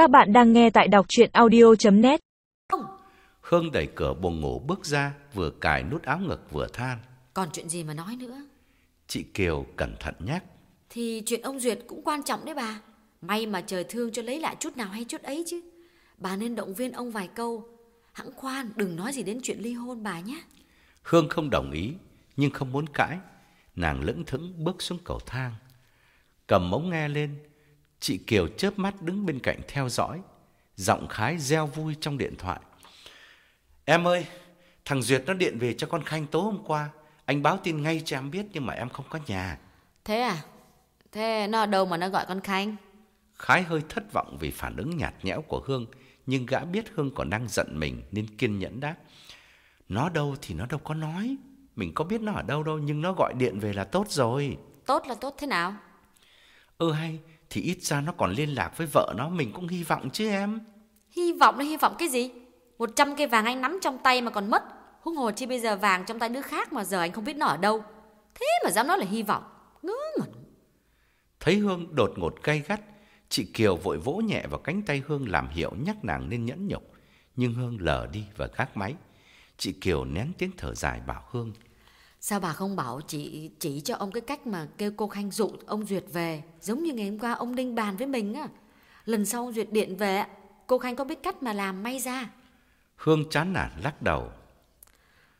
Các bạn đang nghe tại đọc chuyện audio.net Hương đẩy cửa buồng ngủ bước ra, vừa cài nút áo ngực vừa than. Còn chuyện gì mà nói nữa Chị Kiều cẩn thận nhắc. Thì chuyện ông Duyệt cũng quan trọng đấy bà May mà trời thương cho lấy lại chút nào hay chút ấy chứ Bà nên động viên ông vài câu Hãng khoan đừng nói gì đến chuyện ly hôn bà nhé Hương không đồng ý, nhưng không muốn cãi. Nàng lững thững bước xuống cầu thang. Cầm ống nghe lên, chị Kiều chớp mắt đứng bên cạnh theo dõi. Giọng khái reo vui trong điện thoại. Em ơi, thằng Duyệt nó điện về cho con Khanh tối hôm qua. Anh báo tin ngay cho em biết nhưng mà em không có nhà. Thế à Thế nó đâu mà nó gọi con Khanh Khái hơi thất vọng vì phản ứng nhạt nhẽo của Hương, nhưng gã biết Hương còn đang giận mình nên kiên nhẫn đáp. Nó đâu thì nó đâu có nói. Mình có biết nó ở đâu đâu, nhưng nó gọi điện về là tốt rồi. Tốt là tốt thế nào Ừ hay, thì ít ra nó còn liên lạc với vợ nó, mình cũng hy vọng chứ em. Hy vọng là hy vọng cái gì Một trăm cây vàng anh nắm trong tay mà còn mất Huống hồ chi bây giờ vàng trong tay đứa khác mà giờ anh không biết nó ở đâu Thế mà dám nói là hy vọng Ngớ ngẩn Thấy Hương đột ngột gay gắt, chị Kiều vội vỗ nhẹ vào cánh tay Hương làm hiệu nhắc nàng nên nhẫn nhục. Nhưng Hương lờ đi và gác máy. Chị Kiều nén tiếng thở dài bảo Hương. Sao bà không bảo chị chỉ cho ông cái cách mà kêu cô Khanh dụ ông Duyệt về? Giống như ngày hôm qua ông Đinh bàn với mình á. Lần sau ông Duyệt điện về Cô Khanh có biết cách mà làm may ra? Hương chán nản lắc đầu.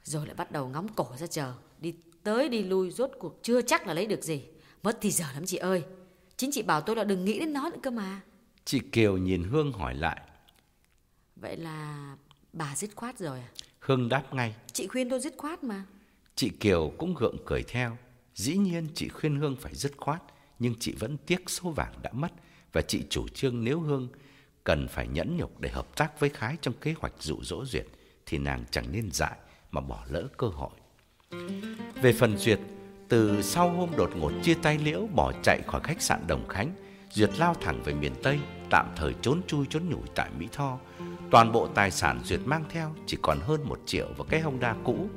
Rồi lại bắt đầu ngóng cổ ra chờ. Đi tới đi lui rốt cuộc chưa chắc là lấy được gì. Mất thì giờ lắm chị ơi. Chính chị bảo tôi là đừng nghĩ đến nó nữa cơ mà. Chị Kiều nhìn Hương hỏi lại. Vậy là bà dứt khoát rồi à? Hương đáp ngay. Chị khuyên tôi dứt khoát mà Chị Kiều cũng gượng cười theo. Dĩ nhiên chị khuyên Hương phải dứt khoát, nhưng chị vẫn tiếc số vàng đã mất và chị chủ trương nếu Hương cần phải nhẫn nhục để hợp tác với Khái trong kế hoạch dụ dỗ Duyệt thì nàng chẳng nên dại mà bỏ lỡ cơ hội. Về phần Duyệt, từ sau hôm đột ngột chia tay Liễu bỏ chạy khỏi khách sạn Đồng Khánh, Duyệt lao thẳng về miền Tây, tạm thời trốn chui trốn nhủi tại Mỹ Tho. Toàn bộ tài sản Duyệt mang theo chỉ còn hơn một triệu và cái hông đa cũ.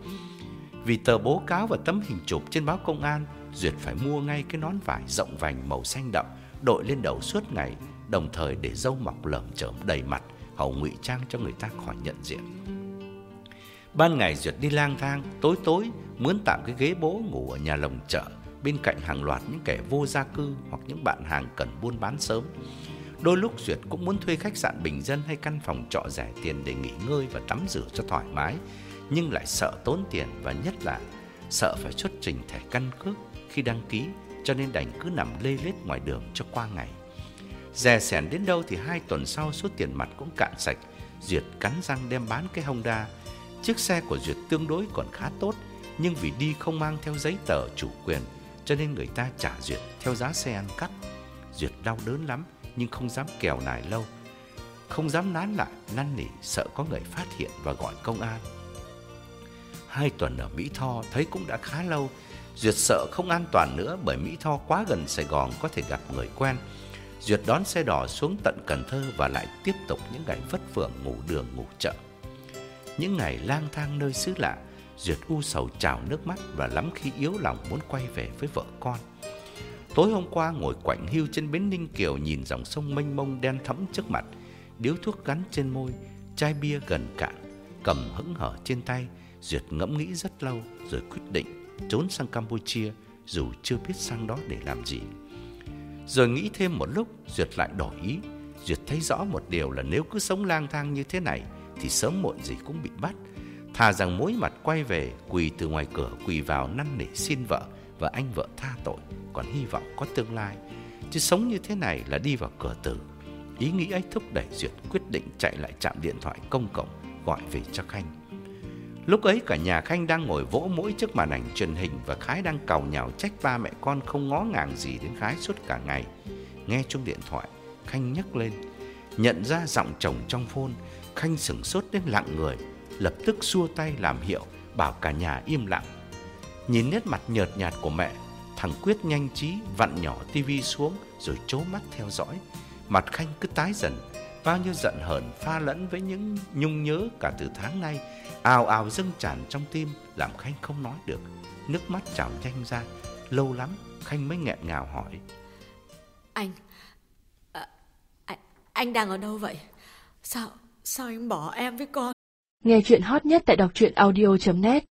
Vì tờ bố cáo và tấm hình chụp trên báo công an, Duyệt phải mua ngay cái nón vải rộng vành màu xanh đậm, đội lên đầu suốt ngày, đồng thời để râu mọc lởm chởm đầy mặt, hầu ngụy trang cho người ta khỏi nhận diện. Ban ngày Duyệt đi lang thang, tối tối mướn tạm cái ghế bố ngủ ở nhà lồng chợ, bên cạnh hàng loạt những kẻ vô gia cư hoặc những bạn hàng cần buôn bán sớm. Đôi lúc Duyệt cũng muốn thuê khách sạn bình dân hay căn phòng trọ rẻ tiền để nghỉ ngơi và tắm rửa cho thoải mái, nhưng lại sợ tốn tiền và nhất là sợ phải xuất trình thẻ căn cước khi đăng ký, cho nên đành cứ nằm lê lết ngoài đường cho qua ngày. dè sẻn đến đâu thì hai tuần sau số tiền mặt cũng cạn sạch, Duyệt cắn răng đem bán cái Honda. Chiếc xe của Duyệt tương đối còn khá tốt, nhưng vì đi không mang theo giấy tờ chủ quyền, cho nên người ta trả Duyệt theo giá xe ăn cắp. Duyệt đau đớn lắm, nhưng không dám kèo nài lâu. Không dám nán lại, năn nỉ, sợ có người phát hiện và gọi công an. Hai tuần ở Mỹ Tho thấy cũng đã khá lâu, Duyệt sợ không an toàn nữa bởi Mỹ Tho quá gần Sài Gòn có thể gặp người quen. Duyệt đón xe đỏ xuống tận Cần Thơ và lại tiếp tục những ngày vất vưởng ngủ đường ngủ chợ. Những ngày lang thang nơi xứ lạ, Duyệt u sầu trào nước mắt và lắm khi yếu lòng muốn quay về với vợ con. Tối hôm qua ngồi quạnh hưu trên bến Ninh Kiều nhìn dòng sông mênh mông đen thẫm trước mặt, điếu thuốc gắn trên môi, chai bia gần cạn, cầm hững hở trên tay, Duyệt ngẫm nghĩ rất lâu rồi quyết định trốn sang Campuchia dù chưa biết sang đó để làm gì. Rồi nghĩ thêm một lúc, Duyệt lại đổi ý. Duyệt thấy rõ một điều là nếu cứ sống lang thang như thế này thì sớm muộn gì cũng bị bắt. Thà rằng mối mặt quay về, quỳ từ ngoài cửa quỳ vào năn nỉ xin vợ và anh vợ tha tội, còn hy vọng có tương lai. Chứ sống như thế này là đi vào cửa tử. Ý nghĩ ấy thúc đẩy Duyệt quyết định chạy lại trạm điện thoại công cộng gọi về cho Khanh. Lúc ấy cả nhà Khanh đang ngồi vỗ mũi trước màn ảnh truyền hình và Khái đang càu nhào trách ba mẹ con không ngó ngàng gì đến Khái suốt cả ngày. Nghe chuông điện thoại, Khanh nhấc lên, nhận ra giọng chồng trong phone, Khanh sửng sốt đến lặng người, lập tức xua tay làm hiệu, bảo cả nhà im lặng. Nhìn nét mặt nhợt nhạt của mẹ, thằng Quyết nhanh trí vặn nhỏ tivi xuống rồi chố mắt theo dõi. Mặt Khanh cứ tái dần, bao nhiêu giận hờn pha lẫn với những nhung nhớ cả từ tháng nay ào ào dâng tràn trong tim làm Khanh không nói được. Nước mắt trào nhanh ra, lâu lắm Khanh mới nghẹn ngào hỏi. Anh à, anh, anh đang ở đâu vậy? Sao, sao anh bỏ em với con? Nghe chuyện hot nhất tại đọc truyện audio.net